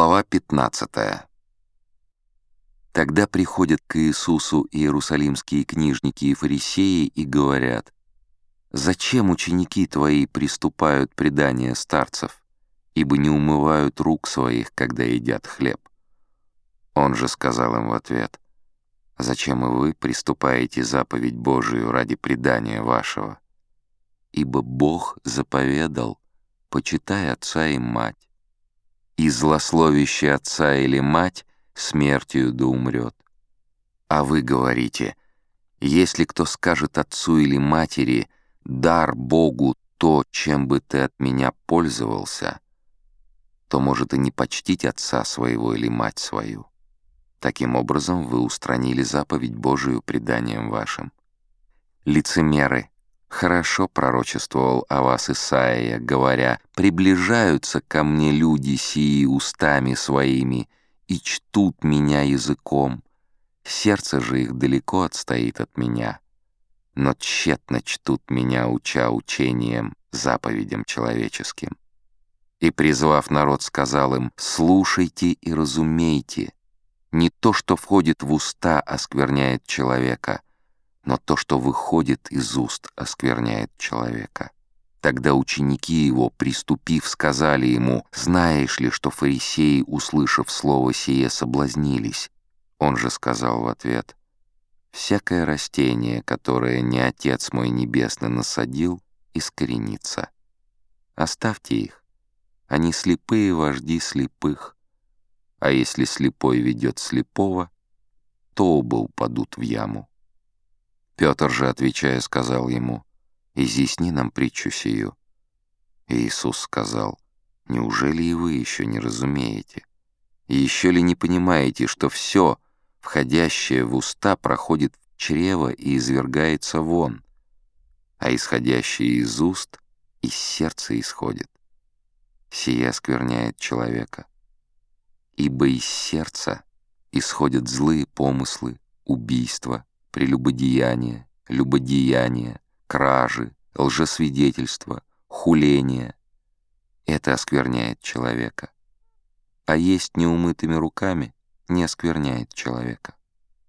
Глава 15 Тогда приходят к Иисусу иерусалимские книжники и фарисеи и говорят, «Зачем ученики твои приступают предания старцев, ибо не умывают рук своих, когда едят хлеб?» Он же сказал им в ответ, «Зачем и вы приступаете заповедь Божию ради предания вашего? Ибо Бог заповедал, почитай отца и мать, и злословящий отца или мать смертью да умрет. А вы говорите, если кто скажет отцу или матери, дар Богу то, чем бы ты от меня пользовался, то может и не почтить отца своего или мать свою. Таким образом вы устранили заповедь Божию преданием вашим. Лицемеры, Хорошо пророчествовал о вас Исаия, говоря, «Приближаются ко мне люди сии устами своими и чтут меня языком. Сердце же их далеко отстоит от меня, но тщетно чтут меня, уча учением, заповедям человеческим». И, призвав народ, сказал им, «Слушайте и разумейте, не то, что входит в уста, оскверняет человека» но то, что выходит из уст, оскверняет человека. Тогда ученики его, приступив, сказали ему, «Знаешь ли, что фарисеи, услышав слово сие, соблазнились?» Он же сказал в ответ, «Всякое растение, которое не Отец мой Небесный насадил, искоренится. Оставьте их, они слепые вожди слепых. А если слепой ведет слепого, то оба упадут в яму». Петр же, отвечая, сказал ему, «Изъясни нам притчу сию». И Иисус сказал, «Неужели и вы еще не разумеете? И еще ли не понимаете, что все, входящее в уста, проходит в чрево и извергается вон, а исходящее из уст из сердца исходит? Сие оскверняет человека. Ибо из сердца исходят злые помыслы, убийства, прелюбодеяние, любодеяние, кражи, лжесвидетельство, хуление. Это оскверняет человека. А есть неумытыми руками не оскверняет человека.